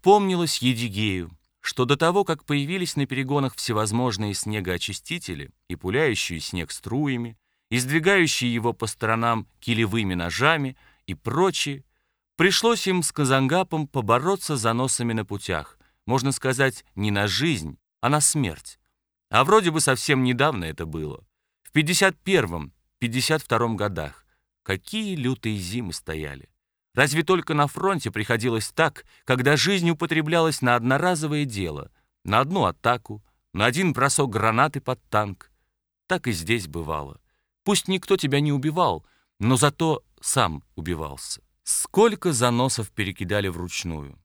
Вспомнилось Едигею, что до того, как появились на перегонах всевозможные снегоочистители и пуляющие снег струями, и сдвигающие его по сторонам килевыми ножами и прочие, пришлось им с Казангапом побороться за носами на путях, можно сказать, не на жизнь, а на смерть. А вроде бы совсем недавно это было. В 51-м, 52-м годах. Какие лютые зимы стояли. Разве только на фронте приходилось так, когда жизнь употреблялась на одноразовое дело, на одну атаку, на один бросок гранаты под танк. Так и здесь бывало. Пусть никто тебя не убивал, но зато сам убивался. Сколько заносов перекидали вручную.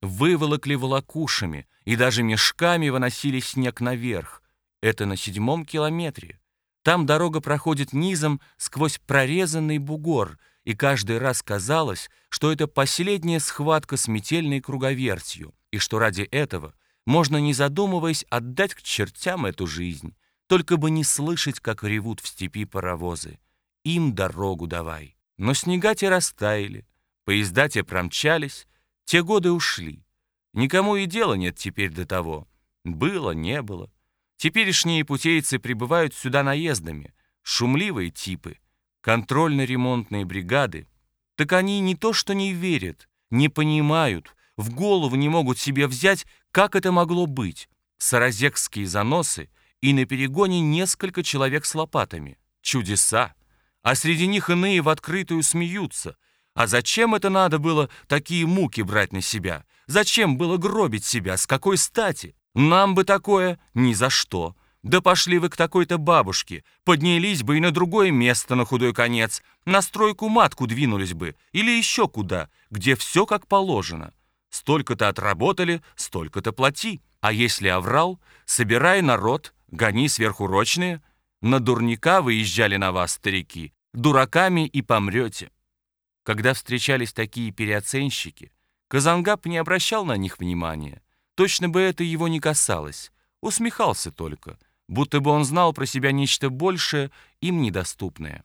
Выволокли волокушами и даже мешками выносили снег наверх. Это на седьмом километре. Там дорога проходит низом сквозь прорезанный бугор, и каждый раз казалось, что это последняя схватка с метельной круговертью, и что ради этого можно, не задумываясь, отдать к чертям эту жизнь, только бы не слышать, как ревут в степи паровозы. Им дорогу давай. Но снега те растаяли, поезда те промчались, те годы ушли. Никому и дела нет теперь до того. Было, не было. Теперешние путейцы прибывают сюда наездами, шумливые типы, контрольно-ремонтные бригады. Так они не то что не верят, не понимают, в голову не могут себе взять, как это могло быть. Саразекские заносы и на перегоне несколько человек с лопатами. Чудеса! А среди них иные в открытую смеются. А зачем это надо было такие муки брать на себя? Зачем было гробить себя? С какой стати? Нам бы такое ни за что. Да пошли вы к такой-то бабушке, поднялись бы и на другое место на худой конец, на стройку матку двинулись бы, или еще куда, где все как положено. Столько-то отработали, столько-то плати. А если оврал, собирай народ, гони сверхурочные. На дурника выезжали на вас, старики, дураками и помрете. Когда встречались такие переоценщики, Казангап не обращал на них внимания. Точно бы это его не касалось. Усмехался только, будто бы он знал про себя нечто большее, им недоступное.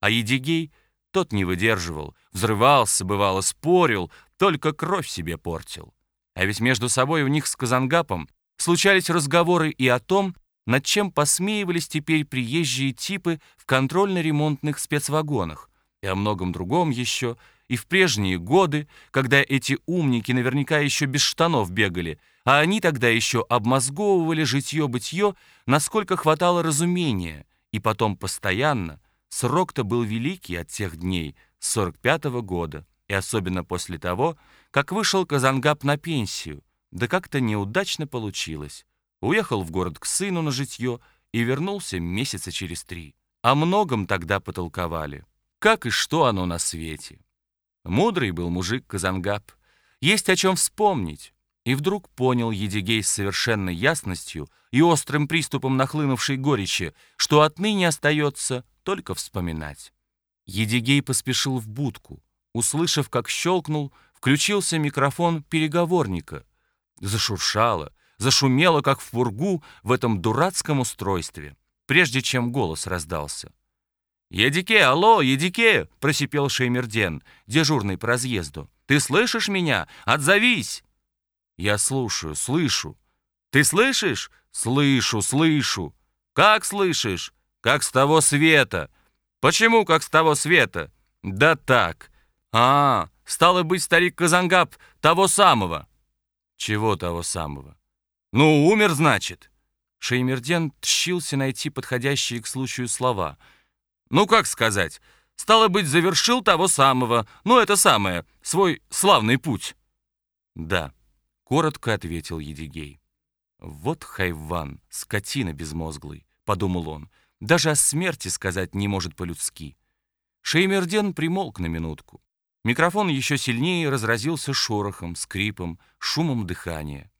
А Едигей тот не выдерживал, взрывался, бывало, спорил, только кровь себе портил. А ведь между собой у них с Казангапом случались разговоры и о том, над чем посмеивались теперь приезжие типы в контрольно-ремонтных спецвагонах, и о многом другом еще — и в прежние годы, когда эти умники наверняка еще без штанов бегали, а они тогда еще обмозговывали житье-бытье, насколько хватало разумения, и потом постоянно, срок-то был великий от тех дней, 45-го года, и особенно после того, как вышел Казангап на пенсию, да как-то неудачно получилось. Уехал в город к сыну на житье и вернулся месяца через три. О многом тогда потолковали. Как и что оно на свете. Мудрый был мужик Казангап. Есть о чем вспомнить. И вдруг понял Едигей с совершенной ясностью и острым приступом нахлынувшей горечи, что отныне остается только вспоминать. Едигей поспешил в будку. Услышав, как щелкнул, включился микрофон переговорника. Зашуршало, зашумело, как в фургу в этом дурацком устройстве, прежде чем голос раздался. «Едике, алло, Едике!» — просипел Шеймерден, дежурный по разъезду. «Ты слышишь меня? Отзовись!» «Я слушаю, слышу». «Ты слышишь?» «Слышу, слышу». «Как слышишь?» «Как с того света». «Почему как с того света?» «Да так». «А, стало быть, старик Казангап того самого». «Чего того самого?» «Ну, умер, значит». Шеймерден тщился найти подходящие к случаю слова — ну, как сказать? Стало быть, завершил того самого, ну, это самое, свой славный путь. Да, коротко ответил Едигей. Вот хайван, скотина безмозглый, подумал он. Даже о смерти сказать не может по-людски. Шеймерден примолк на минутку. Микрофон еще сильнее разразился шорохом, скрипом, шумом дыхания.